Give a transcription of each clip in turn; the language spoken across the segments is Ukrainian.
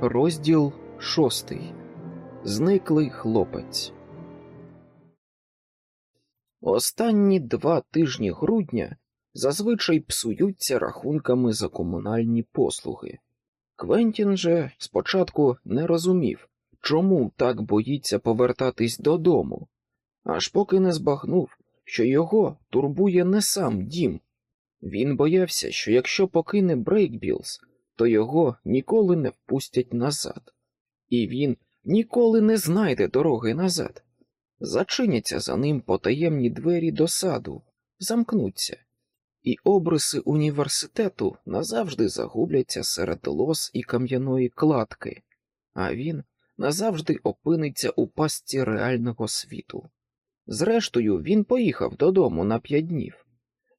Розділ шостий. Зниклий хлопець. Останні два тижні грудня зазвичай псуються рахунками за комунальні послуги. Квентін же спочатку не розумів, чому так боїться повертатись додому, аж поки не збагнув, що його турбує не сам дім. Він боявся, що якщо покине Брейкбілз, то його ніколи не впустять назад, і він ніколи не знайде дороги назад. Зачиняться за ним потаємні двері до саду, замкнуться, і обриси університету назавжди загубляться серед лос і кам'яної кладки, а він назавжди опиниться у пастці реального світу. Зрештою, він поїхав додому на п'ять днів,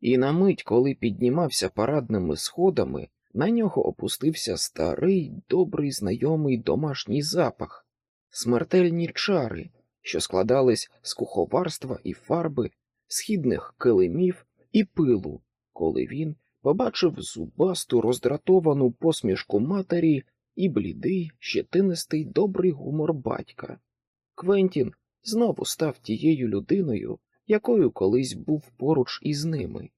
і на мить, коли піднімався парадними сходами, на нього опустився старий, добрий знайомий домашній запах, смертельні чари, що складались з куховарства і фарби, східних килимів і пилу, коли він побачив зубасту роздратовану посмішку матері і блідий, щетинистий добрий гумор батька. Квентін знову став тією людиною, якою колись був поруч із ними,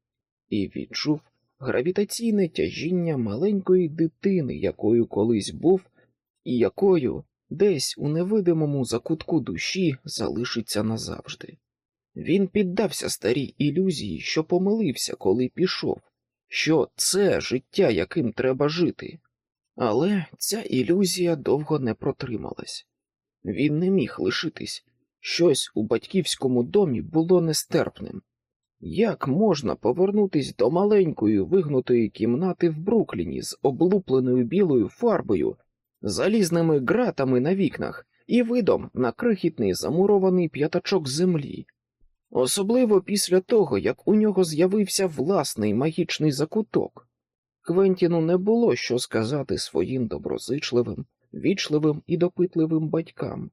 і відчув гравітаційне тяжіння маленької дитини, якою колись був, і якою десь у невидимому закутку душі залишиться назавжди. Він піддався старій ілюзії, що помилився, коли пішов, що це життя, яким треба жити. Але ця ілюзія довго не протрималась. Він не міг лишитись, щось у батьківському домі було нестерпним. Як можна повернутись до маленької вигнутої кімнати в Брукліні з облупленою білою фарбою, залізними ґратами на вікнах і видом на крихітний замурований п'ятачок землі? Особливо після того, як у нього з'явився власний магічний закуток. Квентіну не було що сказати своїм доброзичливим, вічливим і допитливим батькам,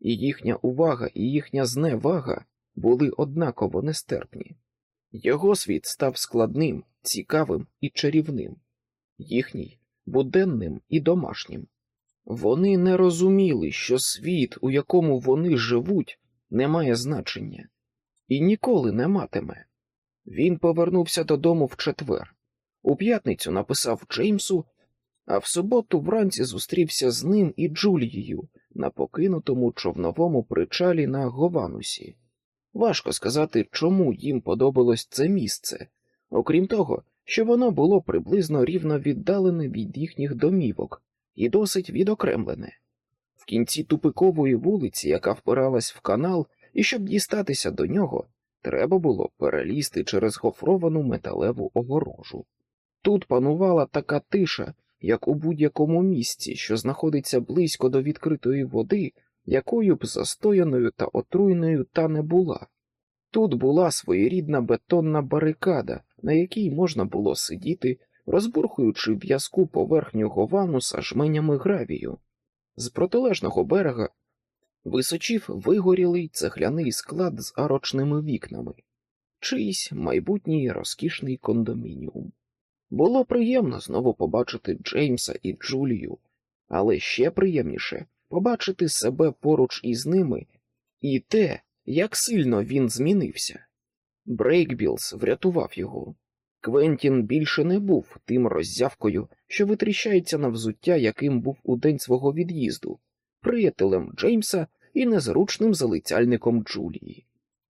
і їхня увага і їхня зневага були однаково нестерпні. Його світ став складним, цікавим і чарівним, їхній буденним і домашнім. Вони не розуміли, що світ, у якому вони живуть, не має значення і ніколи не матиме. Він повернувся додому в четвер. У п'ятницю написав Джеймсу, а в суботу вранці зустрівся з ним і Джулією на покинутому човновому причалі на Гованусі. Важко сказати, чому їм подобалось це місце, окрім того, що воно було приблизно рівно віддалене від їхніх домівок і досить відокремлене. В кінці тупикової вулиці, яка впиралась в канал, і щоб дістатися до нього, треба було перелізти через гофровану металеву огорожу. Тут панувала така тиша, як у будь-якому місці, що знаходиться близько до відкритої води, якою б застояною та отруйною та не була. Тут була своєрідна бетонна барикада, на якій можна було сидіти, розбурхуючи в'язку поверхню говануса жменями гравію. З протилежного берега височів вигорілий цегляний склад з арочними вікнами, чийсь майбутній розкішний кондомініум. Було приємно знову побачити Джеймса і Джулію, але ще приємніше побачити себе поруч із ними і те, як сильно він змінився. Брейкбілз врятував його. Квентін більше не був тим роззявкою, що витріщається на взуття, яким був у день свого від'їзду, приятелем Джеймса і незручним залицяльником Джулії.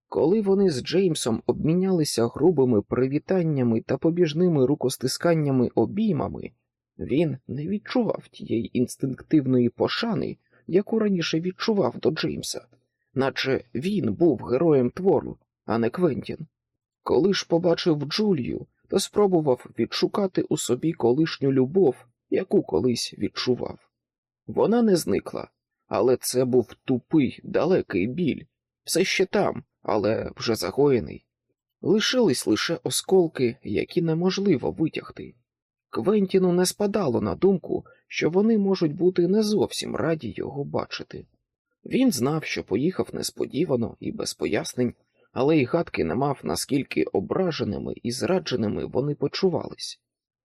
Коли вони з Джеймсом обмінялися грубими привітаннями та побіжними рукостисканнями обіймами, він не відчував тієї інстинктивної пошани, яку раніше відчував до Джеймса, наче він був героєм твору, а не Квентін. Коли ж побачив Джулію, то спробував відшукати у собі колишню любов, яку колись відчував. Вона не зникла, але це був тупий, далекий біль, все ще там, але вже загоєний. Лишились лише осколки, які неможливо витягти. Квентіну не спадало на думку, що вони можуть бути не зовсім раді його бачити. Він знав, що поїхав несподівано і без пояснень, але й гадки не мав, наскільки ображеними і зрадженими вони почувались.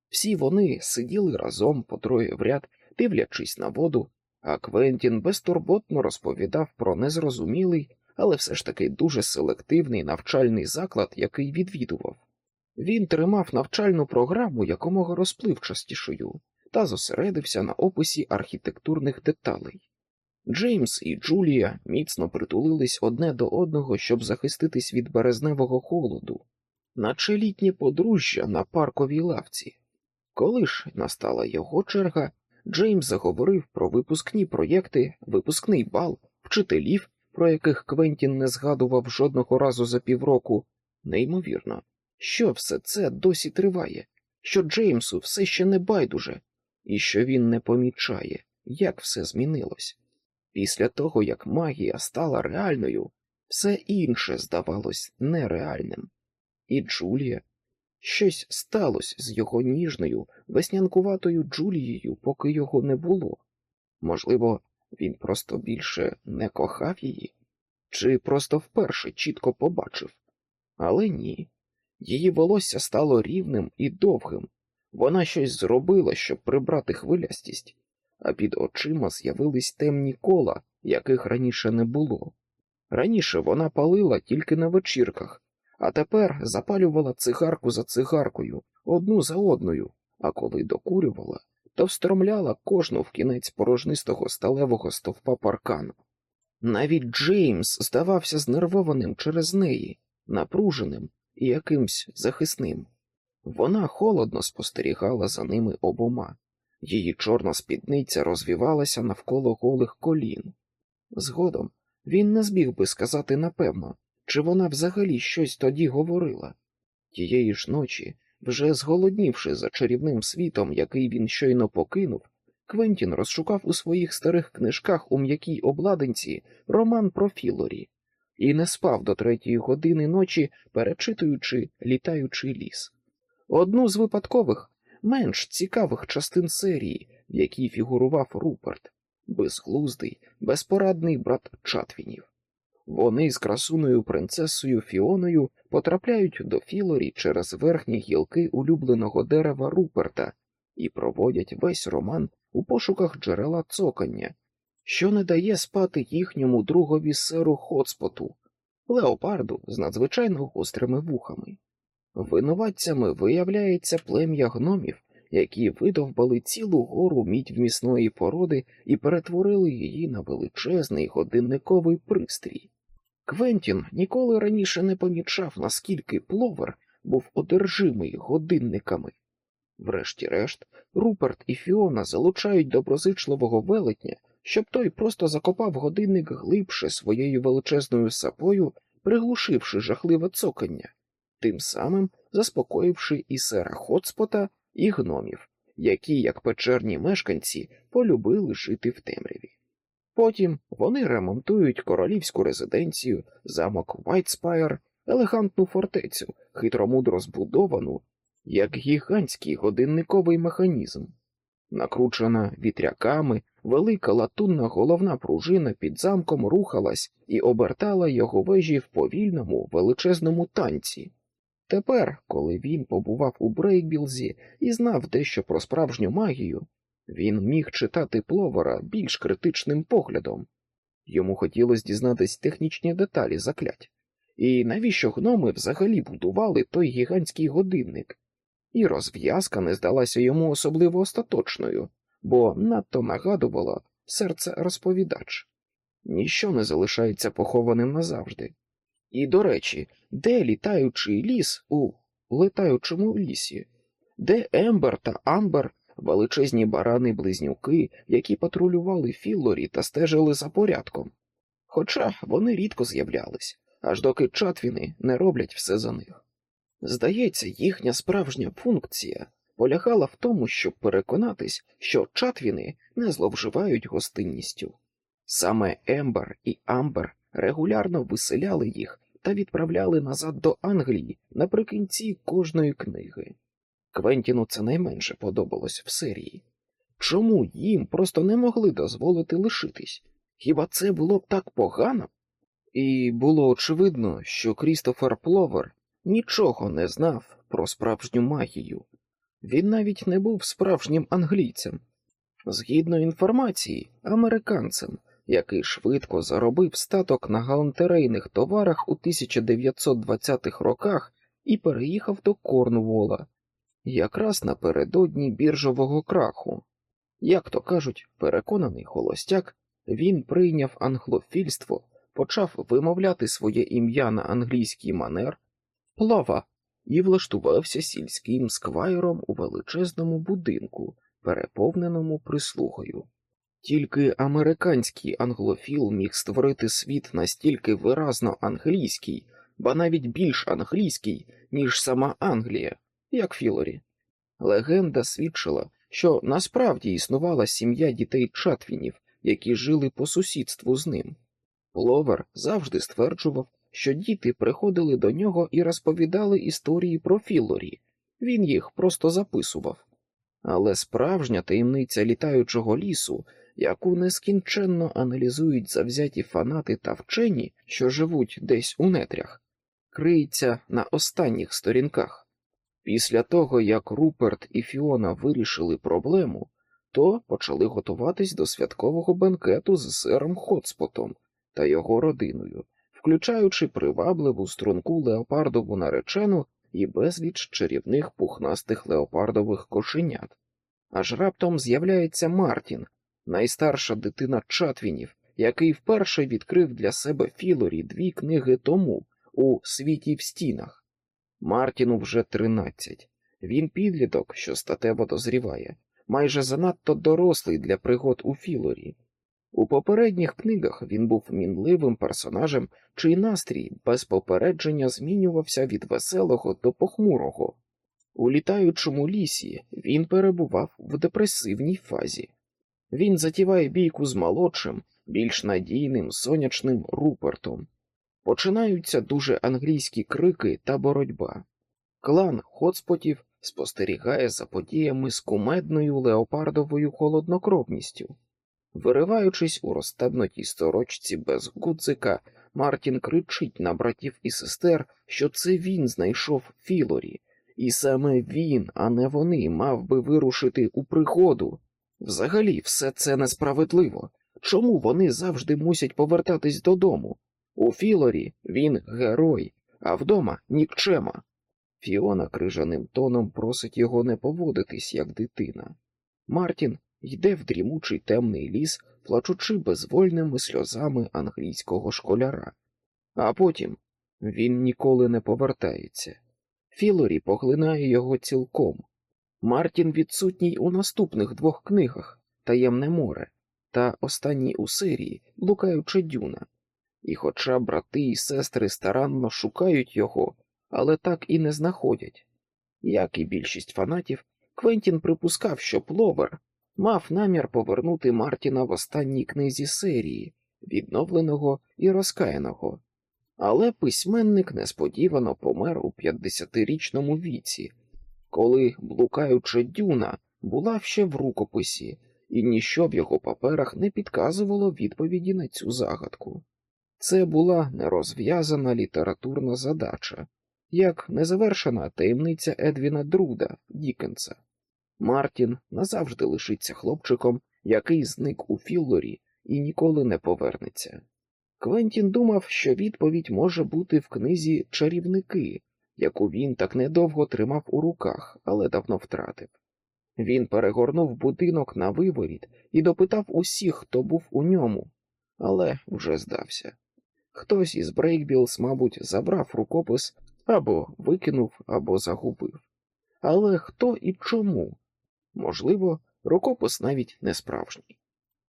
Всі вони сиділи разом по троє в ряд, дивлячись на воду, а Квентін безтурботно розповідав про незрозумілий, але все ж таки дуже селективний навчальний заклад, який відвідував. Він тримав навчальну програму якомога розпливчастішою та зосередився на описі архітектурних деталей. Джеймс і Джулія міцно притулились одне до одного, щоб захиститись від березневого холоду, наче літнє подружжя на парковій лавці. Коли ж настала його черга, Джеймс заговорив про випускні проєкти, випускний бал, вчителів, про яких Квентін не згадував жодного разу за півроку. Неймовірно, що все це досі триває, що Джеймсу все ще не байдуже, і що він не помічає, як все змінилось. Після того, як магія стала реальною, все інше здавалось нереальним. І Джулія щось сталося з його ніжною, веснянкуватою Джулією, поки його не було. Можливо, він просто більше не кохав її, чи просто вперше чітко побачив. Але ні. Її волосся стало рівним і довгим. Вона щось зробила, щоб прибрати хвилястість, а під очима з'явились темні кола, яких раніше не було. Раніше вона палила тільки на вечірках, а тепер запалювала цигарку за цигаркою, одну за одною, а коли докурювала, то встромляла кожну в кінець порожнистого сталевого стовпа паркану. Навіть Джеймс здавався знервованим через неї, напруженим якимсь захисним. Вона холодно спостерігала за ними обома, її чорна спідниця розвівалася навколо голих колін. Згодом він не зміг би сказати напевно, чи вона взагалі щось тоді говорила. Тієї ж ночі, вже зголоднівши за чарівним світом, який він щойно покинув, Квентін розшукав у своїх старих книжках у м'якій обладинці роман про Філорі і не спав до третьої години ночі, перечитуючи літаючий ліс. Одну з випадкових, менш цікавих частин серії, в якій фігурував Руперт, безглуздий, безпорадний брат Чатвінів. Вони з красуною принцесою Фіоною потрапляють до Філорі через верхні гілки улюбленого дерева Руперта і проводять весь роман у пошуках джерела цокання, що не дає спати їхньому другові серу Хоцпоту, леопарду з надзвичайно гострими вухами. Винуватцями виявляється плем'я гномів, які видовбали цілу гору мідь вмісної породи і перетворили її на величезний годинниковий пристрій. Квентін ніколи раніше не помічав, наскільки пловер був одержимий годинниками. Врешті-решт, Руперт і Фіона залучають доброзичливого велетня, щоб той просто закопав годинник глибше своєю величезною сапою, приглушивши жахливе цокання, тим самим заспокоївши і сера Хоцпота, і гномів, які, як печерні мешканці, полюбили жити в темряві. Потім вони ремонтують королівську резиденцію, замок Вайтспайр, елегантну фортецю, хитромудро збудовану, як гігантський годинниковий механізм. Накручена вітряками, велика латунна головна пружина під замком рухалась і обертала його вежі в повільному величезному танці. Тепер, коли він побував у Брейкбілзі і знав дещо про справжню магію, він міг читати пловера більш критичним поглядом. Йому хотілося дізнатись технічні деталі заклять. І навіщо гноми взагалі будували той гігантський годинник? І розв'язка не здалася йому особливо остаточною, бо надто нагадувала серце розповідач. Ніщо не залишається похованим назавжди. І, до речі, де літаючий ліс у летаючому лісі, де Ембер та Амбер, величезні барани-близнюки, які патрулювали Філлорі та стежили за порядком. Хоча вони рідко з'являлись, аж доки чатвіни не роблять все за них. Здається, їхня справжня функція полягала в тому, щоб переконатись, що чатвіни не зловживають гостинністю. Саме Ембер і Амбер регулярно виселяли їх та відправляли назад до Англії наприкінці кожної книги. Квентіну це найменше подобалось в серії. Чому їм просто не могли дозволити лишитись? Хіба це було б так погано? І було очевидно, що Крістофер Пловер нічого не знав про справжню магію. Він навіть не був справжнім англійцем. Згідно інформації, американцем, який швидко заробив статок на галантерейних товарах у 1920-х роках і переїхав до Корнуола, якраз напередодні біржового краху. Як то кажуть, переконаний холостяк, він прийняв англофільство, почав вимовляти своє ім'я на англійський манер, плава і влаштувався сільським сквайром у величезному будинку, переповненому прислугою. Тільки американський англофіл міг створити світ настільки виразно англійський, ба навіть більш англійський, ніж сама Англія, як Філорі. Легенда свідчила, що насправді існувала сім'я дітей Чатвінів, які жили по сусідству з ним. Пловер завжди стверджував, що діти приходили до нього і розповідали історії про Філорі, він їх просто записував. Але справжня таємниця літаючого лісу, яку нескінченно аналізують завзяті фанати та вчені, що живуть десь у нетрях, криється на останніх сторінках. Після того, як Руперт і Фіона вирішили проблему, то почали готуватись до святкового бенкету з сером Хотспотом та його родиною, включаючи привабливу струнку леопардову наречену і безліч чарівних пухнастих леопардових кошенят. Аж раптом з'являється Мартін, найстарша дитина Чатвінів, який вперше відкрив для себе Філорі дві книги тому у світі в стінах. Мартіну вже тринадцять. Він підліток, що статево дозріває, майже занадто дорослий для пригод у Філорі. У попередніх книгах він був мінливим персонажем, чий настрій без попередження змінювався від веселого до похмурого. У літаючому лісі він перебував в депресивній фазі. Він затіває бійку з молодшим, більш надійним сонячним Рупертом. Починаються дуже англійські крики та боротьба. Клан Хотспотів спостерігає за подіями з кумедною леопардовою холоднокровністю. Вириваючись у розстебнутій сторочці без гудзика, Мартін кричить на братів і сестер, що це він знайшов Філорі, і саме він, а не вони, мав би вирушити у пригоду. Взагалі, все це несправедливо. Чому вони завжди мусять повертатись додому? У Філорі він герой, а вдома нікчема. Фіона крижаним тоном просить його не поводитись, як дитина. Мартін йде в дрімучий темний ліс, плачучи безвольними сльозами англійського школяра, а потім він ніколи не повертається. Філорі поглинає його цілком. Мартін відсутній у наступних двох книгах Таємне море та останній у серії Блукаюча дюна. І, хоча брати і сестри старанно шукають його, але так і не знаходять. Як і більшість фанатів, Квентін припускав, що Пловер мав намір повернути Мартіна в останній книзі серії, відновленого і розкаяного, але письменник несподівано помер у 50-річному віці, коли блукаюча дюна була ще в рукописі, і ніщо в його паперах не підказувало відповіді на цю загадку. Це була нерозв'язана літературна задача, як незавершена таємниця Едвіна Друда Дікенса. Мартін назавжди лишиться хлопчиком, який зник у Філлорі і ніколи не повернеться. Квентін думав, що відповідь може бути в книзі Чарівники, яку він так недовго тримав у руках, але давно втратив. Він перегорнув будинок на виворіт і допитав усіх, хто був у ньому, але вже здався. Хтось із Брейкбілс, мабуть, забрав рукопис або викинув, або загубив. Але хто і чому? Можливо, рукопис навіть не справжній.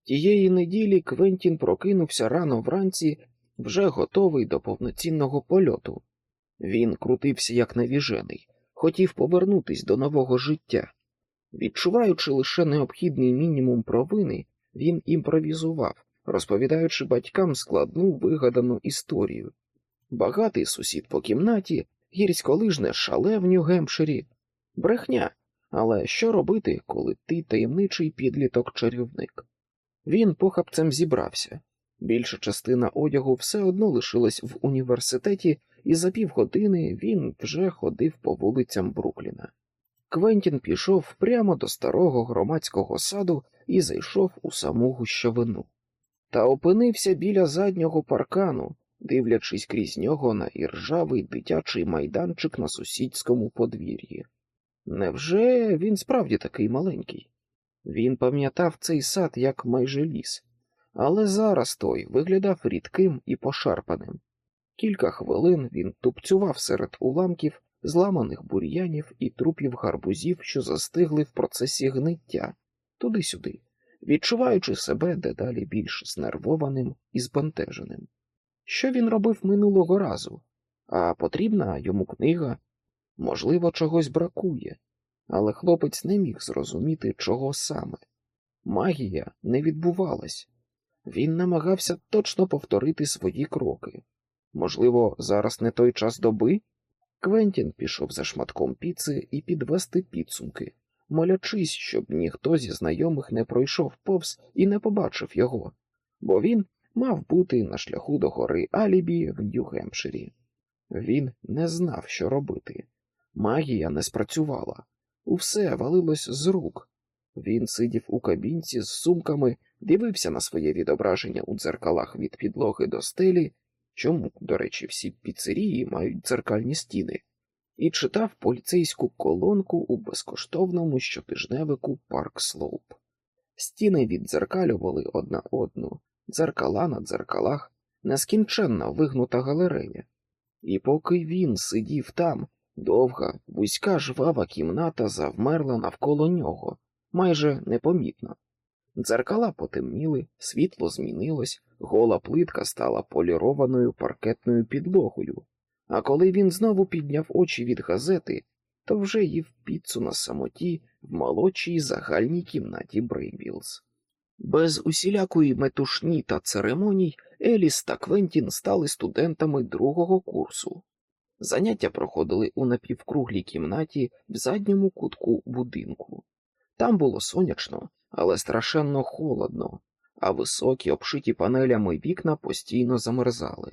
Тієї неділі Квентін прокинувся рано вранці, вже готовий до повноцінного польоту. Він крутився як навіжений, хотів повернутись до нового життя. Відчуваючи лише необхідний мінімум провини, він імпровізував, розповідаючи батькам складну вигадану історію. Багатий сусід по кімнаті, гірськолижне шале в Нью-Гемпширі, брехня. Але що робити, коли ти таємничий підліток чарівник? Він похапцем зібрався. Більша частина одягу все одно лишилась в університеті, і за півгодини він вже ходив по вулицям Брукліна. Квентін пішов прямо до старого громадського саду і зайшов у саму гущовину. Та опинився біля заднього паркану, дивлячись крізь нього на іржавий дитячий майданчик на сусідському подвір'ї. Невже він справді такий маленький? Він пам'ятав цей сад як майже ліс, але зараз той виглядав рідким і пошарпаним. Кілька хвилин він тупцював серед уламків, зламаних бур'янів і трупів гарбузів, що застигли в процесі гниття, туди-сюди, відчуваючи себе дедалі більш знервованим і збентеженим. Що він робив минулого разу? А потрібна йому книга? Можливо, чогось бракує, але хлопець не міг зрозуміти, чого саме. Магія не відбувалась. Він намагався точно повторити свої кроки. Можливо, зараз не той час доби? Квентін пішов за шматком піци і підвести підсумки, молячись, щоб ніхто зі знайомих не пройшов повз і не побачив його, бо він мав бути на шляху до гори Алібі в Нью-Гемпширі. Він не знав, що робити. Магія не спрацювала, усе валилось з рук. Він сидів у кабінці з сумками, дивився на своє відображення у дзеркалах від підлоги до стелі, чому, до речі, всі піцерії мають дзеркальні стіни, і читав поліцейську колонку у безкоштовному щотижневику Парк Слоуп. Стіни віддзеркалювали одна одну, дзеркала на дзеркалах, нескінченна вигнута галерея. І поки він сидів там, довга, вузька жвава кімната завмерла навколо нього, майже непомітно. Дзеркала потемніли, світло змінилось, гола плитка стала полірованою паркетною підлогою, а коли він знову підняв очі від газети, то вже їв піцу на самоті в молодшій загальній кімнаті Брейбілз. Без усілякої метушні та церемоній Еліс та Квентін стали студентами другого курсу. Заняття проходили у напівкруглій кімнаті в задньому кутку будинку. Там було сонячно, але страшенно холодно, а високі, обшиті панелями вікна постійно замерзали.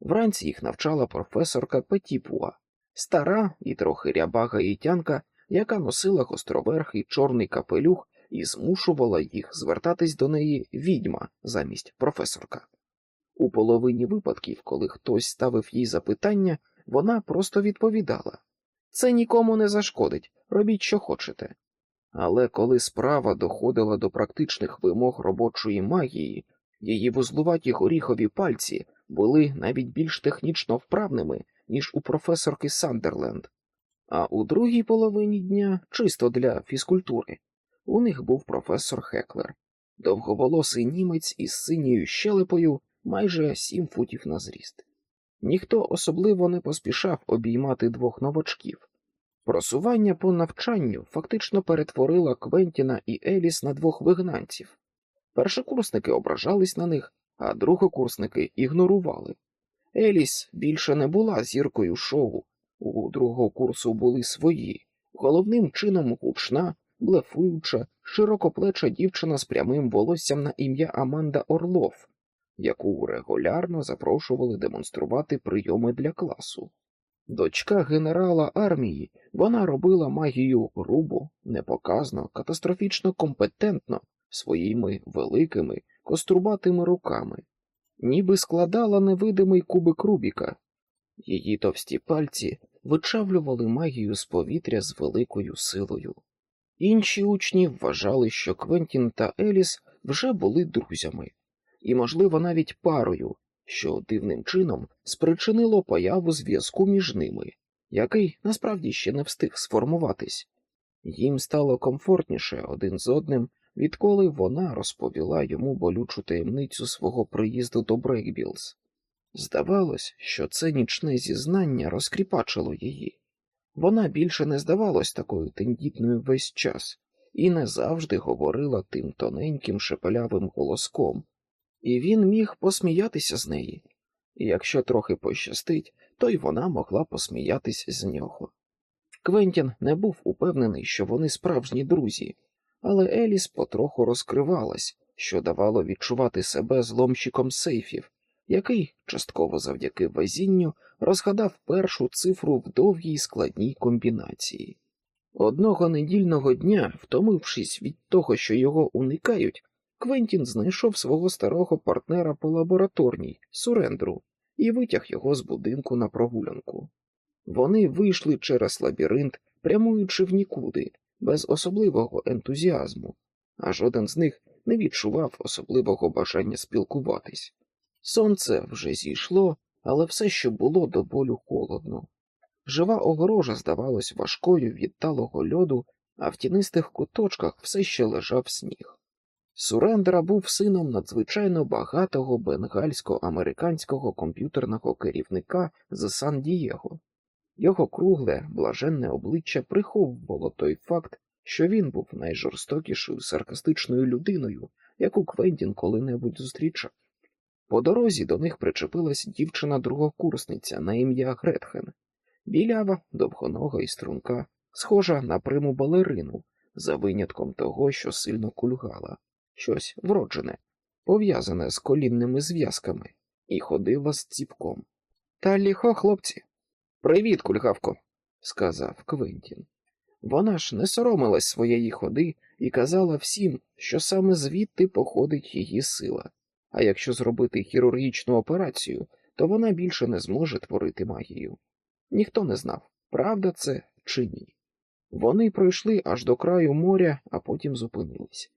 Вранці їх навчала професорка Петіпуа, стара і трохи ряба гаїтянка, яка носила гостроверхий чорний капелюх і змушувала їх звертатись до неї відьма замість професорка. У половині випадків, коли хтось ставив їй запитання, вона просто відповідала це нікому не зашкодить, робіть, що хочете. Але коли справа доходила до практичних вимог робочої магії, її вузлуваті горіхові пальці були навіть більш технічно вправними, ніж у професорки Сандерленд. А у другій половині дня, чисто для фізкультури, у них був професор Хеклер, довговолосий німець із синьою щелепою майже сім футів на зріст. Ніхто особливо не поспішав обіймати двох новачків. Просування по навчанню фактично перетворило Квентіна і Еліс на двох вигнанців. Першокурсники ображались на них, а другокурсники ігнорували. Еліс більше не була зіркою шоу, у другого курсу були свої, головним чином гучна, блефуюча, широкоплеча дівчина з прямим волоссям на ім'я Аманда Орлов, яку регулярно запрошували демонструвати прийоми для класу. Дочка генерала армії, вона робила магію грубо, непоказно, катастрофічно компетентно своїми великими, кострубатими руками, ніби складала невидимий кубик Рубіка. Її товсті пальці вичавлювали магію з повітря з великою силою. Інші учні вважали, що Квентін та Еліс вже були друзями, і, можливо, навіть парою, що дивним чином спричинило появу зв'язку між ними, який насправді ще не встиг сформуватись. Їм стало комфортніше один з одним, відколи вона розповіла йому болючу таємницю свого приїзду до Брейкбілз. Здавалось, що це нічне зізнання розкріпачило її. Вона більше не здавалась такою тендітною весь час і не завжди говорила тим тоненьким шепелявим голоском, і він міг посміятися з неї, і якщо трохи пощастить, то й вона могла посміятись з нього. Квентін не був упевнений, що вони справжні друзі, але Еліс потроху розкривалась, що давало відчувати себе зломщиком сейфів, який, частково завдяки везінню, розгадав першу цифру в довгій складній комбінації. Одного недільного дня, втомившись від того, що його уникають, Квентін знайшов свого старого партнера по лабораторній Сурендру і витяг його з будинку на прогулянку. Вони вийшли через лабіринт, прямуючи в нікуди, без особливого ентузіазму, а жоден з них не відчував особливого бажання спілкуватись. Сонце вже зійшло, але все ще було до болю холодно. Жива огорожа здавалась важкою від талого льоду, а в тінистих куточках все ще лежав сніг. Сурендра був сином надзвичайно багатого бенгальсько-американського комп'ютерного керівника з Сан Дієго. Його кругле, блаженне обличчя приховувало той факт, що він був найжорстокішою саркастичною людиною, яку Квентін коли-небудь зустрічав. По дорозі до них причепилась дівчина-другокурсниця на ім'я Гретхен, білява, довгонога і струнка, схожа на приму балерину, за винятком того, що сильно кульгала, щось вроджене, пов'язане з колінними зв'язками, і ходила з ціпком. Та ліхо, хлопці. Привіт, кульгавко, сказав Квентін. Вона ж не соромилась своєї ходи і казала всім, що саме звідти походить її сила, а якщо зробити хірургічну операцію, то вона більше не зможе творити магію. Ніхто не знав, правда це чи ні. Вони пройшли аж до краю моря, а потім зупинились.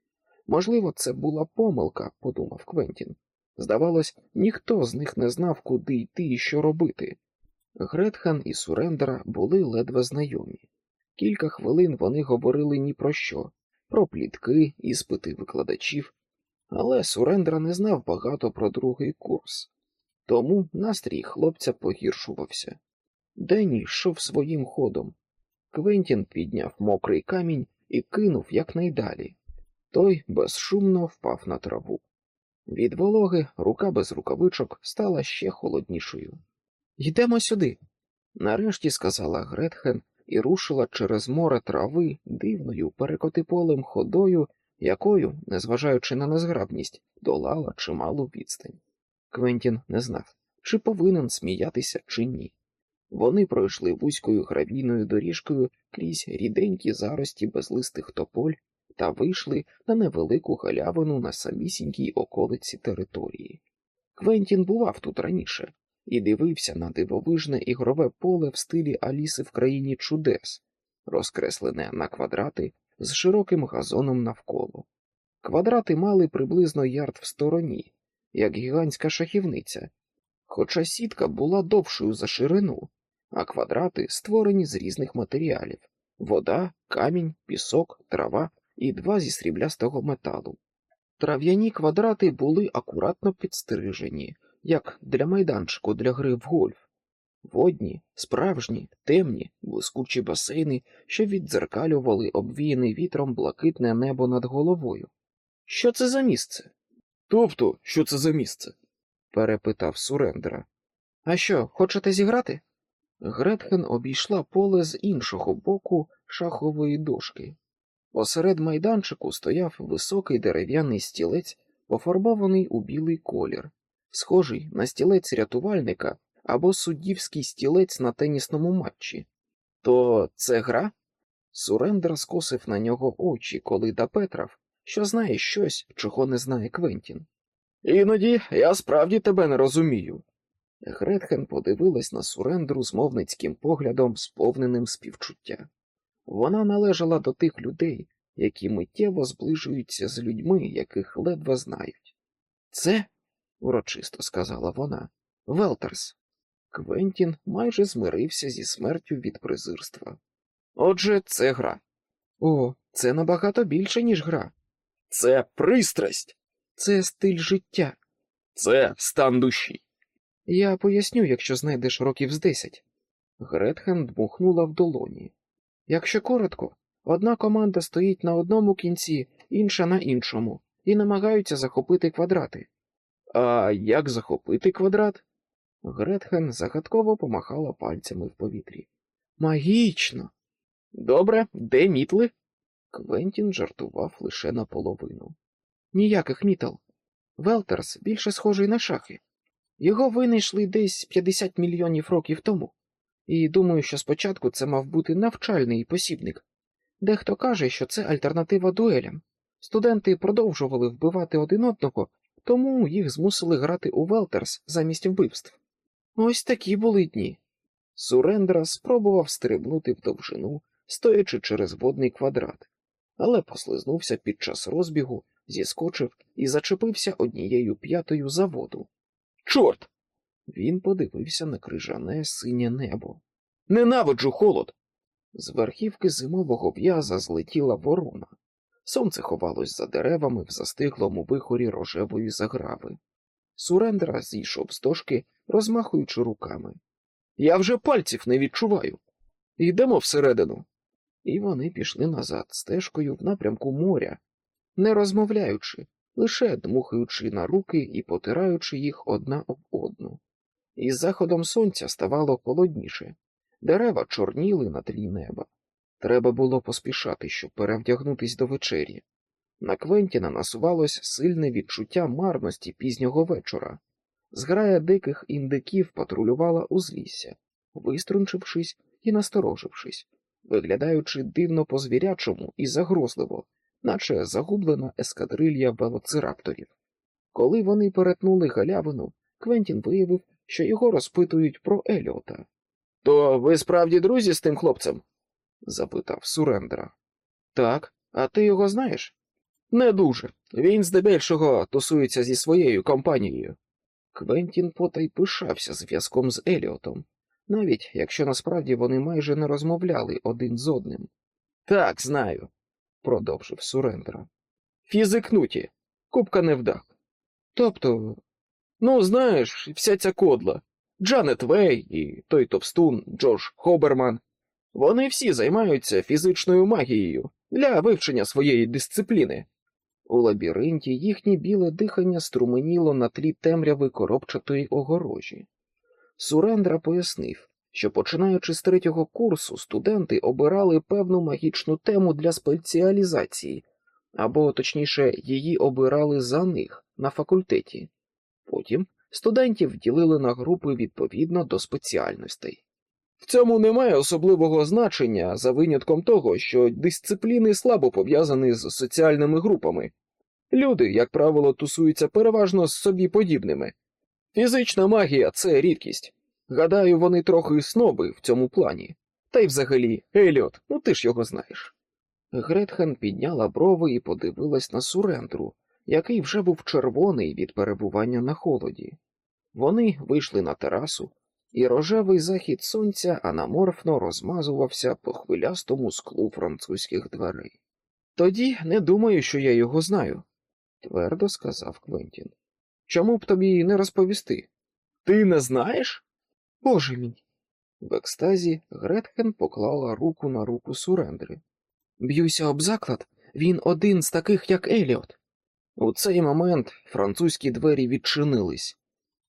Можливо, це була помилка, подумав Квентін. Здавалось, ніхто з них не знав, куди йти і що робити. Гретхан і Сурендера були ледве знайомі. Кілька хвилин вони говорили ні про що, про плітки, іспити викладачів, але Сурендра не знав багато про другий курс, тому настрій хлопця погіршувався. День йшов своїм ходом. Квентін підняв мокрий камінь і кинув якнайдалі. Той безшумно впав на траву. Від вологи рука без рукавичок стала ще холоднішою. Йдемо сюди, нарешті сказала Гретхен і рушила через море трави дивною перекотиполем ходою, якою, незважаючи на незграбність, долала чималу відстань. Квентін не знав, чи повинен сміятися, чи ні. Вони пройшли вузькою гравійною доріжкою крізь ріденькі зарості безлистих тополь та вийшли на невелику галявину на самісінькій околиці території. Квентін бував тут раніше і дивився на дивовижне ігрове поле в стилі Аліси в країні чудес, розкреслене на квадрати з широким газоном навколо. Квадрати мали приблизно ярд в стороні, як гігантська шахівниця, хоча сітка була довшою за ширину, а квадрати створені з різних матеріалів вода, камінь, пісок, трава і два зі сріблястого металу. Трав'яні квадрати були акуратно підстрижені, як для майданчику для гри в гольф. Водні, справжні, темні, блискучі басейни, що віддзеркалювали обвіяне вітром блакитне небо над головою. Що це за місце? Тобто, що це за місце? перепитав Сурендера. А що, хочете зіграти? Гретхен обійшла поле з іншого боку шахової дошки. Посеред майданчику стояв високий дерев'яний стілець, пофарбований у білий колір, схожий на стілець рятувальника або суддівський стілець на тенісному матчі. То це гра? Сурендер скосив на нього очі, коли допетрав, що знає щось, чого не знає Квентін. Іноді я справді тебе не розумію. Гретхен подивилась на Сурендру з мовницьким поглядом, сповненим співчуття. Вона належала до тих людей, які миттєво зближуються з людьми, яких ледве знають. Це, урочисто сказала вона, Велтерс. Квентін майже змирився зі смертю від презирства. Отже, це гра. О, це набагато більше, ніж гра. Це пристрасть, це стиль життя, це стан душі. Я поясню, якщо знайдеш років з десять. Гретхен дмухнула в долоні. Якщо коротко, одна команда стоїть на одному кінці, інша на іншому, і намагаються захопити квадрати. А як захопити квадрат? Гретхен загадково помахала пальцями в повітрі. Магічно. Добре, де мітли? Квентін жартував лише наполовину. Ніяких мітал. Велтерс більше схожий на шахи. Його винайшли десь 50 мільйонів років тому, і думаю, що спочатку це мав бути навчальний посібник, Дехто каже, що це альтернатива дуелям. Студенти продовжували вбивати один одного, тому їх змусили грати у Велтерс замість вбивств. Ось такі були дні. Сурендра спробував стрибнути в довжину, стоячи через водний квадрат, але послизнувся під час розбігу, зіскочив і зачепився однією п'ятою за воду. Чорт! Він подивився на крижане синє небо. Ненавиджу холод. З верхівки зимового в'яза злетіла ворона. Сонце ховалось за деревами в застиглому вихорі рожевої заграви. Сурендра зійшов з дошки, розмахуючи руками. Я вже пальців не відчуваю. Йдемо всередину. І вони пішли назад стежкою в напрямку моря, не розмовляючи, лише дмухаючи на руки і потираючи їх одна об одну. Із заходом сонця ставало холодніше, дерева чорніли на тлі неба. Треба було поспішати, щоб перевдягнутись до вечері. На Квентіна насувалось сильне відчуття марності пізнього вечора. Зграя диких індиків патрулювала узлісся, виструнчившись і насторожившись, виглядаючи дивно по звірячому і загрозливо, наче загублена ескадрилья велоцирапторів. Коли вони перетнули галявину, Квентін виявив, що його розпитують про Еліота. То ви справді друзі з тим хлопцем? запитав Сурендра. Так, а ти його знаєш? Не дуже. Він здебільшого тусується зі своєю компанією. Квентін потай пишався зв'язком з Еліотом, навіть якщо насправді вони майже не розмовляли один з одним. Так, знаю, продовжив Сурендра. Фізикнуті, купка невдах. Тобто, ну, знаєш, вся ця кодла. Джанет Вей і той товстун Джош Хоберман. Вони всі займаються фізичною магією для вивчення своєї дисципліни. У лабіринті їхнє біле дихання струменіло на тлі темряви коробчатої огорожі. Сурендра пояснив, що починаючи з третього курсу, студенти обирали певну магічну тему для спеціалізації, або, точніше, її обирали за них на факультеті. Потім студентів ділили на групи відповідно до спеціальностей. В цьому немає особливого значення за винятком того, що дисципліни слабо пов'язані з соціальними групами. Люди, як правило, тусуються переважно з собі подібними. Фізична магія це рідкість. Гадаю, вони трохи сноби в цьому плані. Та й взагалі, Еліот, ну ти ж його знаєш. Гретхен підняла брови і подивилась на Сурендру, який вже був червоний від перебування на холоді. Вони вийшли на терасу, і рожевий захід сонця анаморфно розмазувався по хвилястому склу французьких дверей. Тоді не думаю, що я його знаю, твердо сказав Квентін. Чому б тобі не розповісти? Ти не знаєш? Боже мій. В екстазі Гретхен поклала руку на руку Сурендри. Б'юся об заклад, він один з таких, як Еліот. У цей момент французькі двері відчинились,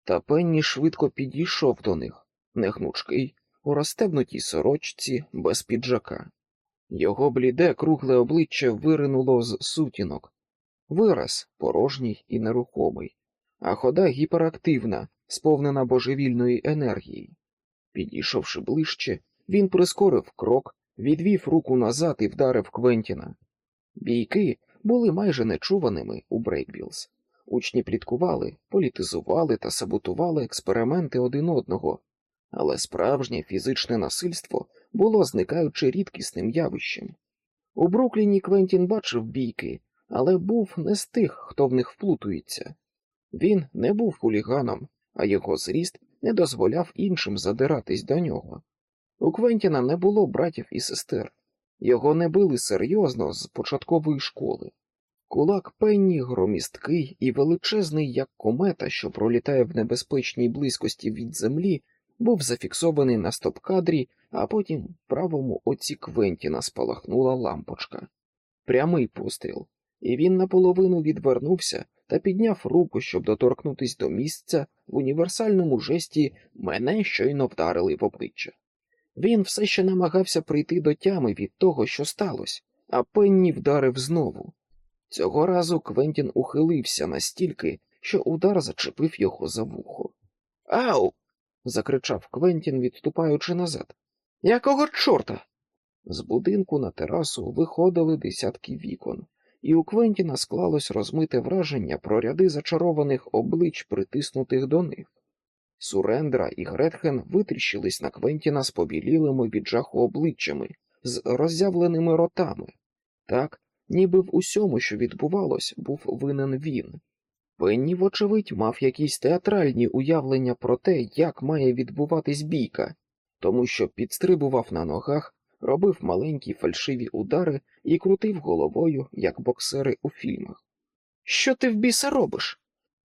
та Пенні швидко підійшов до них, негнучкий, у розстебнутій сорочці без піджака. Його бліде кругле обличчя виринуло з сутінок, вираз порожній і нерухомий, а хода гіперактивна, сповнена божевільної енергії. Підійшовши ближче, він прискорив крок, відвів руку назад і вдарив Квентіна. Бійки були майже нечуваними у Брейкбілз. Учні пліткували, політизували та саботували експерименти один одного, але справжнє фізичне насильство було зникаючи рідкісним явищем. У Брукліні Квентін бачив бійки, але був не з тих, хто в них вплутується. Він не був хуліганом, а його зріст не дозволяв іншим задиратись до нього. У Квентіна не було братів і сестер, його не били серйозно з початкової школи. Кулак пенні громісткий і величезний, як комета, що пролітає в небезпечній близькості від землі, був зафіксований на стоп-кадрі, а потім в правому оці Квентіна спалахнула лампочка. Прямий постріл, і він наполовину відвернувся та підняв руку, щоб доторкнутись до місця в універсальному жесті мене щойно вдарили в обличчя. Він все ще намагався прийти до тями від того, що сталося, а пенні вдарив знову. Цього разу Квентін ухилився настільки, що удар зачепив його за вухо. Ау. закричав Квентін, відступаючи назад. Якого чорта? З будинку на терасу виходили десятки вікон, і у Квентіна склалось розмите враження про ряди зачарованих облич, притиснутих до них. Сурендра і Гретхен витріщились на Квентіна з побілілими від жаху обличчями, з роззявленими ротами, так, ніби в усьому, що відбувалось, був винен він. Пенні, вочевидь, мав якісь театральні уявлення про те, як має відбуватись бійка, тому що підстрибував на ногах, робив маленькі фальшиві удари і крутив головою, як боксери у фільмах. Що ти в біса робиш?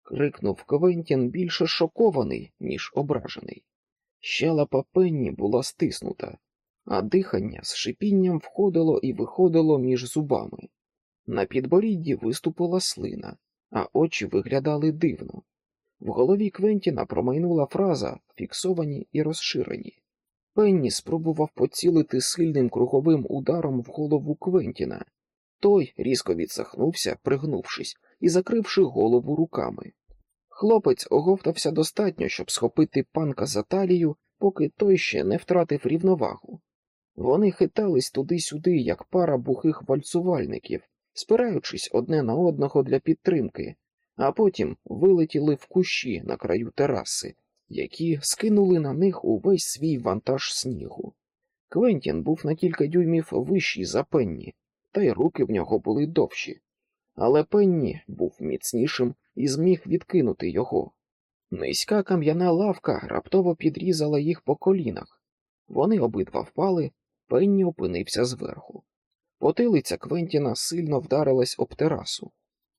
Крикнув Квентін більше шокований, ніж ображений. Щелепа Пенні була стиснута, а дихання з шипінням входило і виходило між зубами. На підборідді виступила слина, а очі виглядали дивно. В голові Квентіна промайнула фраза фіксовані і розширені. Пенні спробував поцілити сильним круговим ударом в голову Квентіна. Той різко відсахнувся, пригнувшись і закривши голову руками. Хлопець оговтався достатньо, щоб схопити панка за талію, поки той ще не втратив рівновагу. Вони хитались туди-сюди, як пара бухих вальцувальників, спираючись одне на одного для підтримки, а потім вилетіли в кущі на краю тераси, які скинули на них увесь свій вантаж снігу. Квентін був на кілька дюймів вищий за пенні, та й руки в нього були довші. Але пенні був міцнішим і зміг відкинути його. Низька кам'яна лавка раптово підрізала їх по колінах. Вони обидва впали, пенні опинився зверху. Потилиця Квентіна сильно вдарилась об терасу.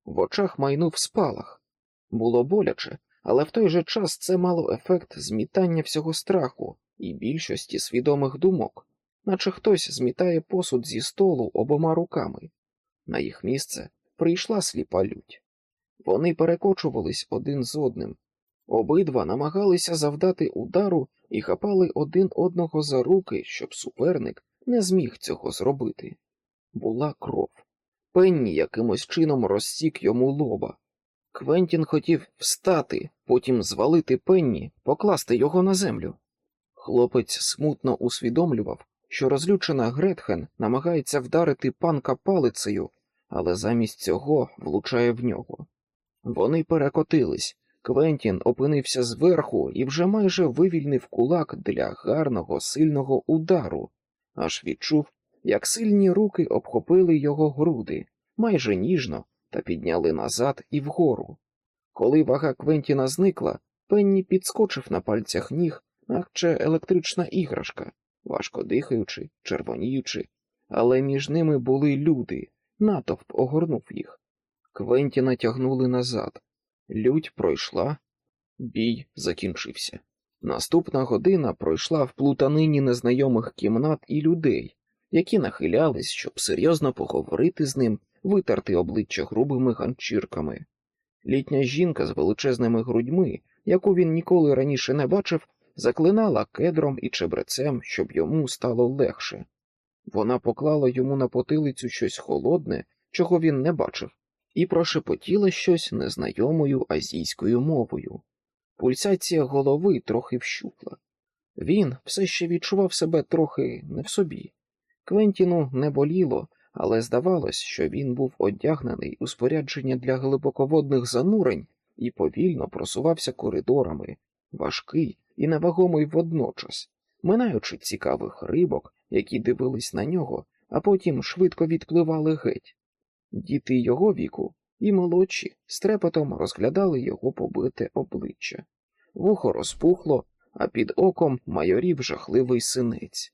В очах майнув спалах. Було боляче, але в той же час це мало ефект змітання всього страху і більшості свідомих думок, наче хтось змітає посуд зі столу обома руками. На їх місце прийшла сліпа лють. Вони перекочувались один з одним. Обидва намагалися завдати удару і хапали один одного за руки, щоб суперник не зміг цього зробити. Була кров. Пенні якимось чином розсік йому лоба. Квентін хотів встати, потім звалити пенні, покласти його на землю. Хлопець смутно усвідомлював, що розлючена Гретхен намагається вдарити панка палицею, але замість цього влучає в нього. Вони перекотились. Квентін опинився зверху і вже майже вивільнив кулак для гарного, сильного удару, аж відчув, як сильні руки обхопили його груди, майже ніжно, та підняли назад і вгору. Коли вага Квентіна зникла, Пенні підскочив на пальцях ніг, наче електрична іграшка, важко дихаючи, червоніючи, але між ними були люди, натовп огорнув їх. Квентіна тягнули назад. Лють пройшла, бій закінчився. Наступна година пройшла в плутанині незнайомих кімнат і людей, які нахилялись, щоб серйозно поговорити з ним, витерти обличчя грубими ганчірками. Літня жінка з величезними грудьми, яку він ніколи раніше не бачив, заклинала кедром і чебрецем, щоб йому стало легше. Вона поклала йому на потилицю щось холодне, чого він не бачив, і прошепотіла щось незнайомою азійською мовою. Пульсація голови трохи вщукла. Він все ще відчував себе трохи не в собі. Квентіну не боліло, але здавалось, що він був одягнений у спорядження для глибоководних занурень і повільно просувався коридорами, важкий і невагомий водночас, минаючи цікавих рибок, які дивились на нього, а потім швидко відпливали геть. Діти його віку і молодші з трепетом розглядали його побите обличчя. Вухо розпухло, а під оком майорів жахливий синець.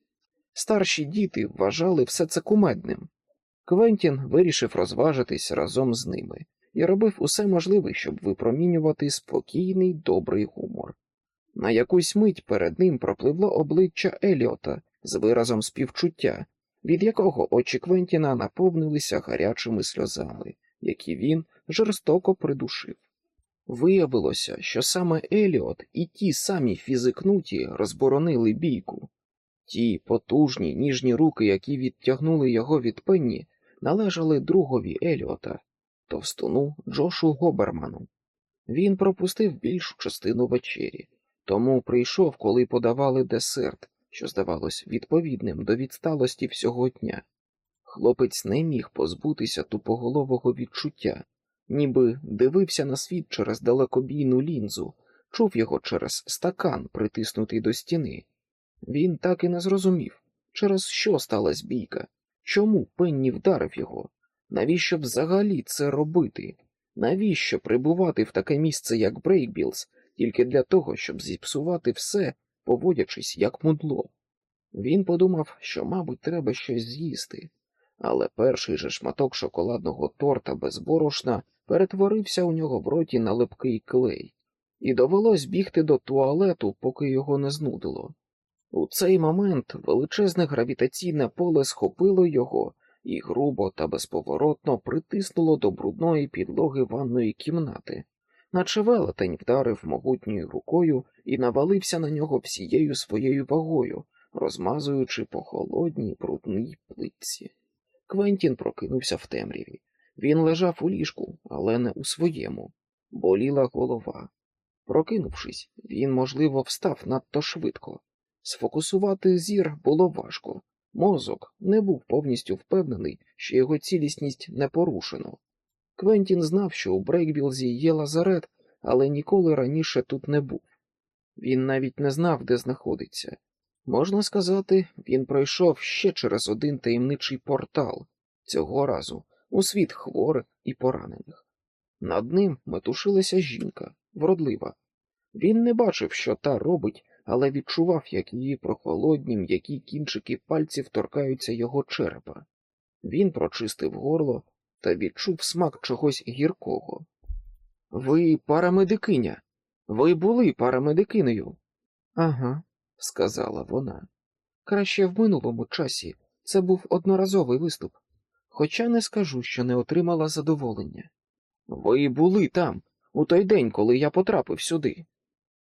Старші діти вважали все це кумедним. Квентін вирішив розважитись разом з ними і робив усе можливе, щоб випромінювати спокійний добрий гумор. На якусь мить перед ним пропливло обличчя Еліота з виразом співчуття, від якого очі Квентіна наповнилися гарячими сльозами, які він жорстоко придушив. Виявилося, що саме Еліот і ті самі фізикнуті розборонили бійку. Ті потужні ніжні руки, які відтягнули його від пенні, належали другові Еліота, товстуну Джошу Гоберману. Він пропустив більшу частину вечері, тому прийшов, коли подавали десерт, що здавалось відповідним до відсталості всього дня. Хлопець не міг позбутися тупоголового відчуття, ніби дивився на світ через далекобійну лінзу, чув його через стакан, притиснутий до стіни. Він так і не зрозумів, через що сталася бійка, чому Пенні вдарив його, навіщо взагалі це робити, навіщо прибувати в таке місце, як Брейкбілз, тільки для того, щоб зіпсувати все, поводячись як мудло. Він подумав, що, мабуть, треба щось з'їсти, але перший же шматок шоколадного торта без борошна перетворився у нього в роті на липкий клей, і довелось бігти до туалету, поки його не знудило. У цей момент величезне гравітаційне поле схопило його і грубо та безповоротно притиснуло до брудної підлоги ванної кімнати, наче велетень вдарив могутньою рукою і навалився на нього всією своєю вагою, розмазуючи по холодній брудній плитці. Квентін прокинувся в темряві. Він лежав у ліжку, але не у своєму. Боліла голова. Прокинувшись, він, можливо, встав надто швидко. Сфокусувати зір було важко. Мозок не був повністю впевнений, що його цілісність не порушено. Квентін знав, що у Брейкбілзі є лазарет, але ніколи раніше тут не був. Він навіть не знав, де знаходиться. Можна сказати, він пройшов ще через один таємничий портал, цього разу у світ хворих і поранених. Над ним метушилася жінка, вродлива. Він не бачив, що та робить, але відчував, як її прохолодні м'які кінчики пальців торкаються його черепа. Він прочистив горло та відчув смак чогось гіркого. Ви парамедикиня. Ви були парамедикинею. Ага, сказала вона. Краще в минулому часі це був одноразовий виступ, хоча не скажу, що не отримала задоволення. Ви були там, у той день, коли я потрапив сюди.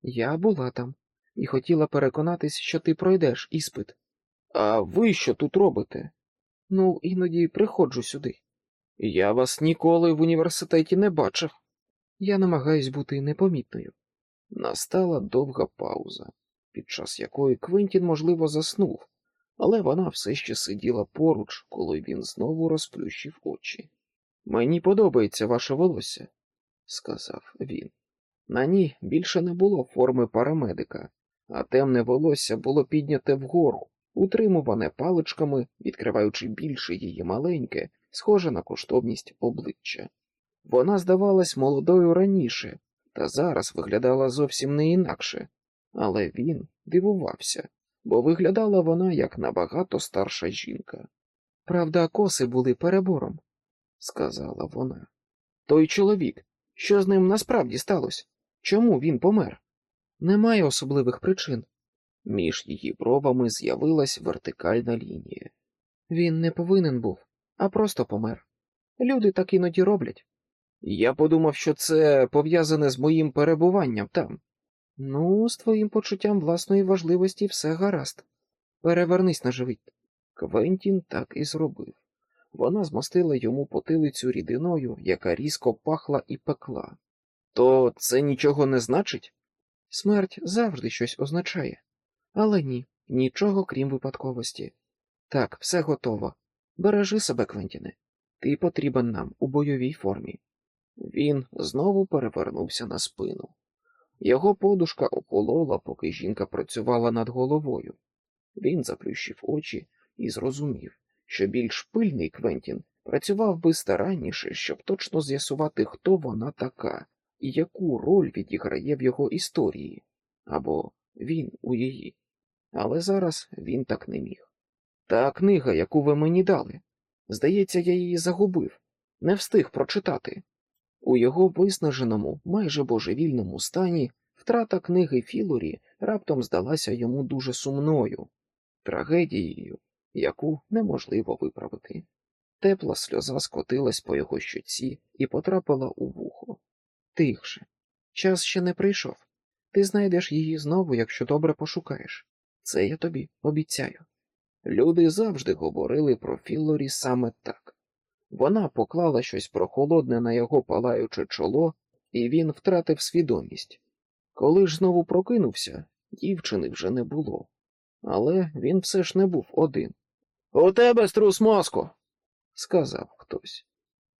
Я була там і хотіла переконатись, що ти пройдеш іспит. А ви що тут робите? Ну, іноді приходжу сюди. Я вас ніколи в університеті не бачив. Я намагаюсь бути непомітною. Настала довга пауза, під час якої Квентін, можливо, заснув, але вона все ще сиділа поруч, коли він знову розплющив очі. Мені подобається ваше волосся, сказав він. На ній більше не було форми парамедика, а темне волосся було підняте вгору, утримуване паличками, відкриваючи більше її маленьке, схоже на коштовність обличчя. Вона здавалась молодою раніше, та зараз виглядала зовсім не інакше, але він дивувався, бо виглядала вона як набагато старша жінка. Правда, коси були перебором, сказала вона. Той чоловік, що з ним насправді сталося? Чому він помер? Немає особливих причин. Між її бровами з'явилась вертикальна лінія. Він не повинен був, а просто помер. Люди так іноді роблять. Я подумав, що це пов'язане з моїм перебуванням там. Ну, з твоїм почуттям власної важливості все гаразд. Перевернись на живіт. Квентін так і зробив. Вона змастила йому потилицю рідиною, яка різко пахла і пекла. То це нічого не значить? Смерть завжди щось означає. Але ні, нічого крім випадковості. Так, все готово. Бережи себе, Квентіне. Ти потрібен нам у бойовій формі. Він знову перевернувся на спину. Його подушка охолола, поки жінка працювала над головою. Він заплющив очі і зрозумів, що більш пильний Квентін працював би старанніше, щоб точно з'ясувати, хто вона така і яку роль відіграє в його історії, або він у її. Але зараз він так не міг. Та книга, яку ви мені дали, здається, я її загубив, не встиг прочитати. У його виснаженому, майже божевільному стані втрата книги Філорі раптом здалася йому дуже сумною, трагедією, яку неможливо виправити. Тепла сльоза скотилась по його щоці і потрапила у вухо. Тихше, час ще не прийшов. Ти знайдеш її знову, якщо добре пошукаєш. Це я тобі обіцяю. Люди завжди говорили про Філорі саме так. Вона поклала щось прохолодне на його палаюче чоло, і він втратив свідомість. Коли ж знову прокинувся, дівчини вже не було. але він все ж не був один. У тебе струс мозку, сказав хтось.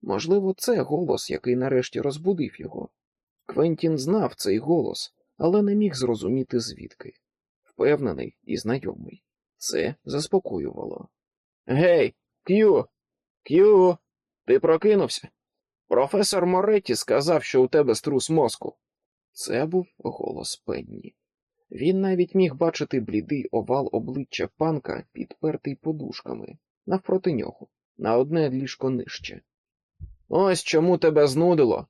Можливо, це голос, який нарешті розбудив його. Квентін знав цей голос, але не міг зрозуміти звідки. Впевнений і знайомий. Це заспокоювало. Гей, К'ю, К'ю, ти прокинувся? Професор Моретті сказав, що у тебе струс мозку. Це був голос Пенні. Він навіть міг бачити блідий овал обличчя панка, підпертий подушками, навпроти нього, на одне ліжко нижче. Ось чому тебе знудило.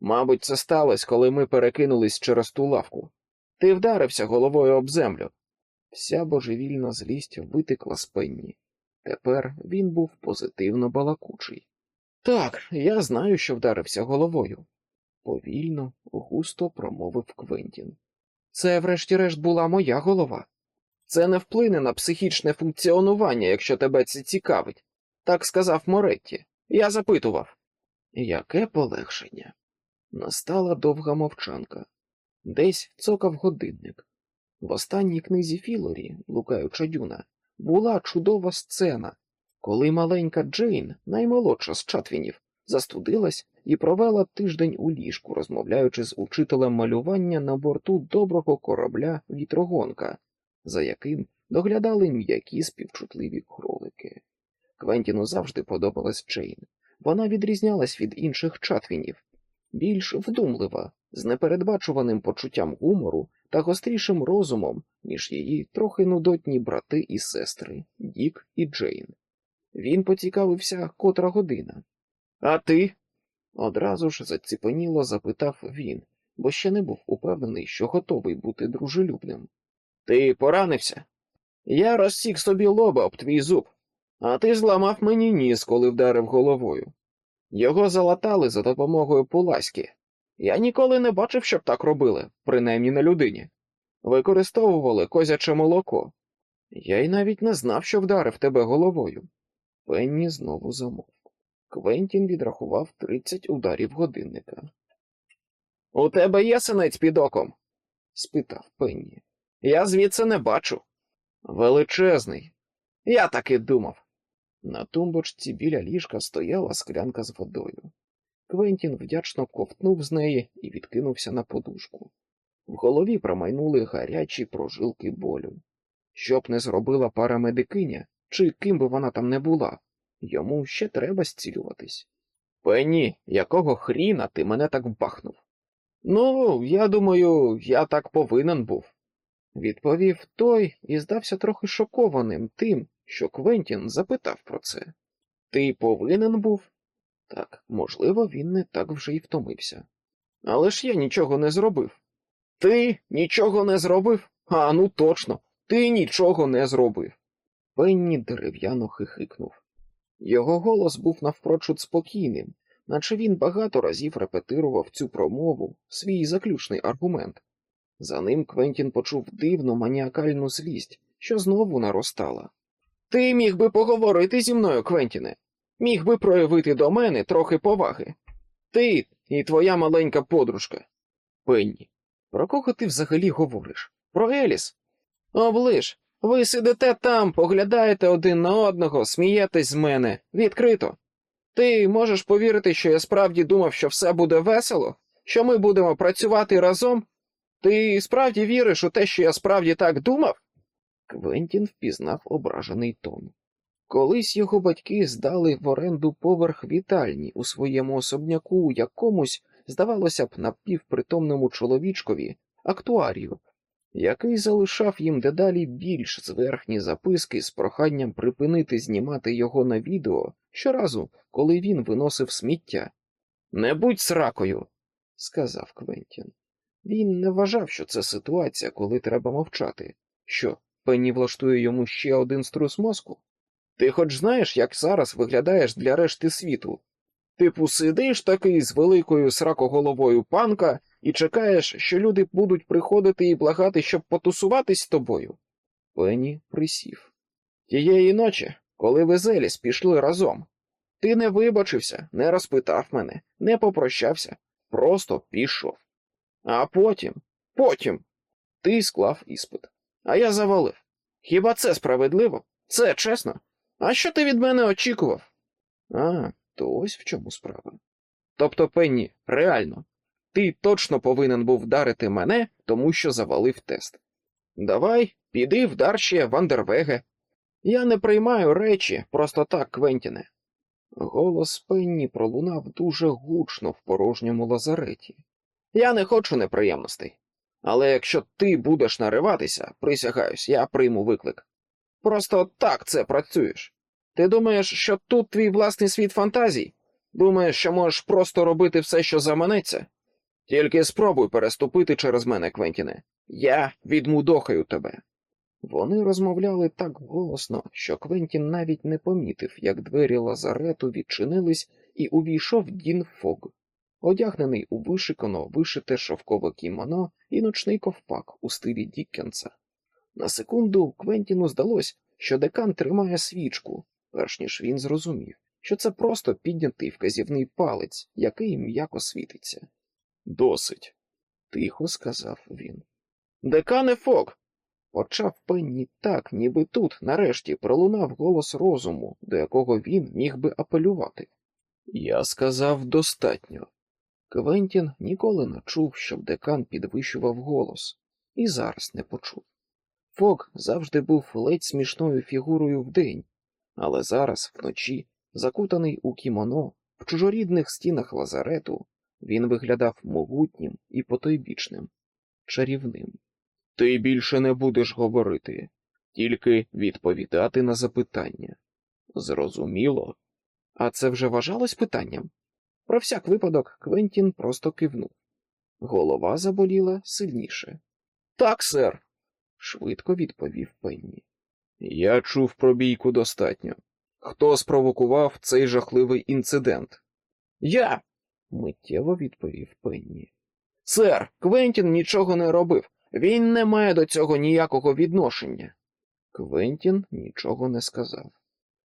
Мабуть, це сталося, коли ми перекинулись через ту лавку. Ти вдарився головою об землю. Вся божевільна злість витекла з пенні. Тепер він був позитивно балакучий. Так, я знаю, що вдарився головою, повільно, густо промовив Квентін. Це, врешті-решт, була моя голова. Це не вплине на психічне функціонування, якщо тебе це цікавить. Так сказав Моретті. Я запитував. Яке полегшення? Настала довга мовчанка. Десь цокав годинник. В останній книзі Філорі, лукаюча дюна, була чудова сцена, коли маленька Джейн, наймолодша з Чатвінів, застудилась і провела тиждень у ліжку, розмовляючи з учителем малювання на борту доброго корабля вітрогонка, за яким доглядали м'які співчутливі кролики. Квентіну завжди подобалась Джейн. Вона відрізнялась від інших чатвінів, більш вдумлива, з непередбачуваним почуттям гумору та гострішим розумом, ніж її трохи нудотні брати і сестри Дік і Джейн. Він поцікавився, котра година. А ти? одразу ж заціпеніло запитав він, бо ще не був упевнений, що готовий бути дружелюбним. Ти поранився? Я розсік собі лоба об твій зуб, а ти зламав мені ніс, коли вдарив головою. Його залатали за допомогою пуласьки. Я ніколи не бачив, щоб так робили, принаймні на людині. Використовували козяче молоко. Я й навіть не знав, що вдарив тебе головою. Пенні знову замовк. Квентін відрахував тридцять ударів годинника. У тебе є синець під оком? спитав Пенні. Я звідси не бачу. Величезний. Я так і думав. На тумбочці біля ліжка стояла склянка з водою. Квентін вдячно ковтнув з неї і відкинувся на подушку. В голові промайнули гарячі прожилки болю. Щоб не зробила парамедикиня, чи ким би вона там не була, йому ще треба зцілюватись. Пенні, якого хріна ти мене так вбахнув? Ну, я думаю, я так повинен був, відповів той і здався трохи шокованим тим, що Квентін запитав про це. Ти повинен був? Так, можливо, він не так вже й втомився. Але ж я нічого не зробив. Ти нічого не зробив? А ну точно, ти нічого не зробив. Пенні дерев'яно хихикнув. Його голос був навпрочуд спокійним, наче він багато разів репетирував цю промову, свій заключний аргумент. За ним Квентін почув дивну маніакальну злість, що знову наростала. Ти міг би поговорити зі мною, Квентіне, міг би проявити до мене трохи поваги. Ти і твоя маленька подружка. Пенні, про кого ти взагалі говориш? Про Еліс? Оближ, ви сидите там, поглядаєте один на одного, смієтесь з мене відкрито. Ти можеш повірити, що я справді думав, що все буде весело, що ми будемо працювати разом? Ти справді віриш у те, що я справді так думав? Квентін впізнав ображений тон. Колись його батьки здали в оренду поверх вітальні у своєму особняку якомусь, здавалося б, напівпритомному чоловічкові, актуарію, який залишав їм дедалі більш зверхні записки з проханням припинити знімати його на відео щоразу, коли він виносив сміття. Не будь сракою, сказав Квентін. Він не вважав, що це ситуація, коли треба мовчати. Що, Пенні влаштує йому ще один струс мозку? Ти хоч знаєш, як зараз виглядаєш для решти світу? Типу, сидиш такий з великою сракоголовою панка і чекаєш, що люди будуть приходити і благати, щоб потусуватись з тобою. Пенні присів. Тієї ночі, коли ви з Еліс пішли разом, ти не вибачився, не розпитав мене, не попрощався, просто пішов. А потім, потім, ти склав іспит, а я завалив. Хіба це справедливо? Це чесно? А що ти від мене очікував? А, то ось в чому справа. Тобто, Пенні, реально, ти точно повинен був вдарити мене, тому що завалив тест. Давай, піди вдар ще Вандервеге. Я не приймаю речі просто так, Квентіне. Голос Пенні пролунав дуже гучно в порожньому лазареті. Я не хочу неприємностей. Але якщо ти будеш нариватися, присягаюсь, я прийму виклик. Просто так це працюєш. Ти думаєш, що тут твій власний світ фантазій? Думаєш, що можеш просто робити все, що заманеться? Тільки спробуй переступити через мене, Квентіне. Я відмудохаю тебе. Вони розмовляли так голосно, що Квентін навіть не помітив, як двері лазарету відчинились і увійшов Дін Фог, одягнений у вишикано вишите шовкове кімоно і ночний ковпак у стилі Діккенса. На секунду Квентіну здалось, що декан тримає свічку, перш ніж він зрозумів, що це просто піднятий вказівний палець, який м'яко світиться. Досить, тихо сказав він. Декане Фок. Почав пенні так, ніби тут, нарешті, пролунав голос розуму, до якого він міг би апелювати. Я сказав достатньо. Квентін ніколи не чув, щоб декан підвищував голос, і зараз не почув. Фок завжди був ледь смішною фігурою вдень, але зараз, вночі, закутаний у кімоно, в чужорідних стінах лазарету, він виглядав могутнім і потойбічним, чарівним. Ти більше не будеш говорити, тільки відповідати на запитання. Зрозуміло. А це вже вважалось питанням? Про всяк випадок Квентін просто кивнув. Голова заболіла сильніше. Так, сер, швидко відповів Пенні. Я чув про бійку достатньо. Хто спровокував цей жахливий інцидент? Я. миттєво відповів Пенні. Сер, Квентін нічого не робив. Він не має до цього ніякого відношення. Квентін нічого не сказав.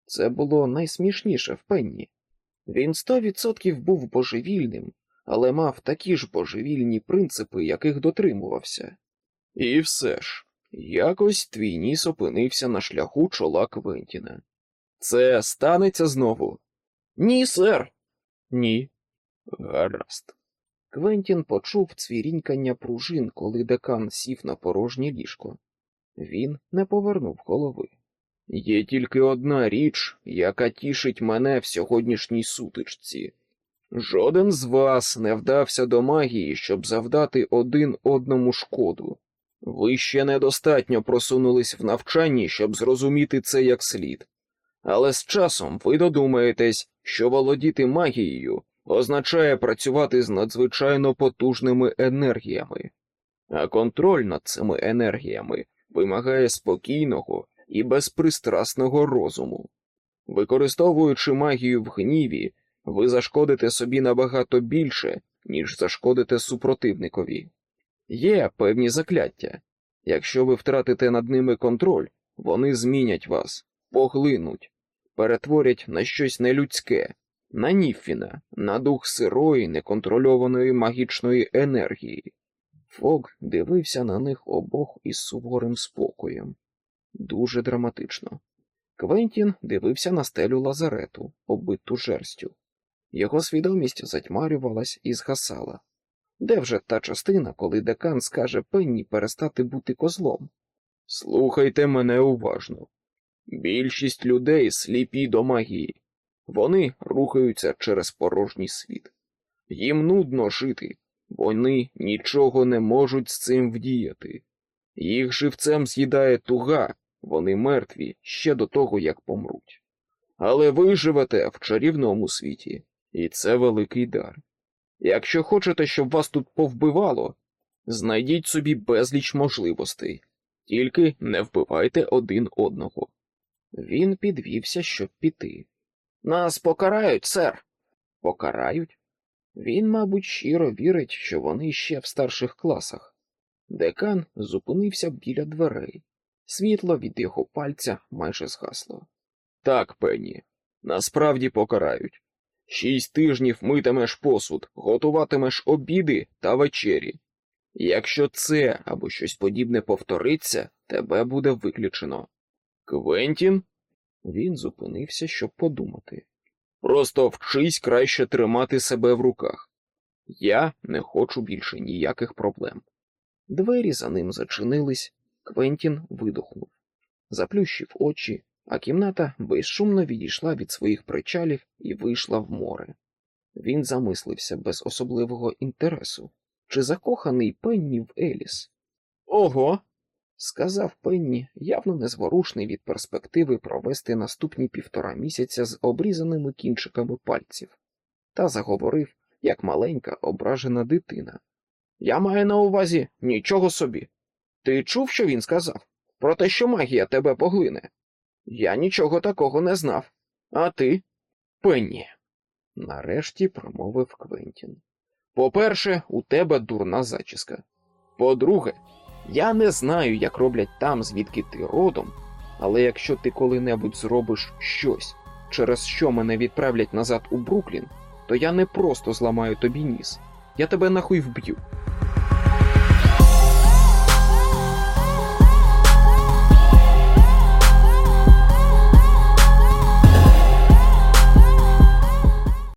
Це було найсмішніше в Пенні. Він сто відсотків був божевільним, але мав такі ж божевільні принципи, яких дотримувався. І все ж, якось твій ніс опинився на шляху чола Квентіна. Це станеться знову? Ні, сер. Ні. Гаразд. Квентін почув цвірінькання пружин, коли декан сів на порожнє ліжко. Він не повернув голови. Є тільки одна річ, яка тішить мене в сьогоднішній сутичці. Жоден з вас не вдався до магії, щоб завдати один одному шкоду. Ви ще недостатньо просунулись в навчанні, щоб зрозуміти це як слід. Але з часом ви додумаєтесь, що володіти магією означає працювати з надзвичайно потужними енергіями, а контроль над цими енергіями вимагає спокійного і безпристрасного розуму. Використовуючи магію в гніві, ви зашкодите собі набагато більше, ніж зашкодите супротивникові. Є певні закляття. Якщо ви втратите над ними контроль, вони змінять вас, поглинуть, перетворять на щось нелюдське, на Ніффіна, на дух сирої, неконтрольованої магічної енергії. Фог дивився на них обох із суворим спокоєм. Дуже драматично. Квентін дивився на стелю лазарету, оббиту жерстю. Його свідомість затьмарювалась і згасала. Де вже та частина, коли декан скаже Пенні перестати бути козлом? Слухайте мене уважно. Більшість людей сліпі до магії. Вони рухаються через порожній світ. Їм нудно жити, вони нічого не можуть з цим вдіяти. Їх живцем з'їдає туга, вони мертві ще до того, як помруть. Але ви живете в чарівному світі, і це великий дар. Якщо хочете, щоб вас тут повбивало, знайдіть собі безліч можливостей, тільки не вбивайте один одного. Він підвівся, щоб піти. Нас покарають, сер. Покарають? Він, мабуть, щиро вірить, що вони ще в старших класах. Декан зупинився біля дверей. Світло від його пальця майже згасло. Так, Пенні, насправді покарають. Шість тижнів митимеш посуд, готуватимеш обіди та вечері. Якщо це або щось подібне повториться, тебе буде виключено. Квентін? Він зупинився, щоб подумати. Просто вчись краще тримати себе в руках. Я не хочу більше ніяких проблем. Двері за ним зачинились, Квентін видохнув, заплющив очі, а кімната безшумно відійшла від своїх причалів і вийшла в море. Він замислився без особливого інтересу, чи закоханий Пенні в Еліс. Ого, сказав Пенні, явно незворушний від перспективи провести наступні півтора місяця з обрізаними кінчиками пальців, та заговорив, як маленька ображена дитина. Я маю на увазі нічого собі. Ти чув, що він сказав? Про те, що магія тебе поглине. Я нічого такого не знав. А ти? Пенні. Нарешті промовив Квентін. По-перше, у тебе дурна зачіска. По-друге, я не знаю, як роблять там, звідки ти родом, але якщо ти коли-небудь зробиш щось, через що мене відправлять назад у Бруклін, то я не просто зламаю тобі ніс, я тебе нахуй вб'ю.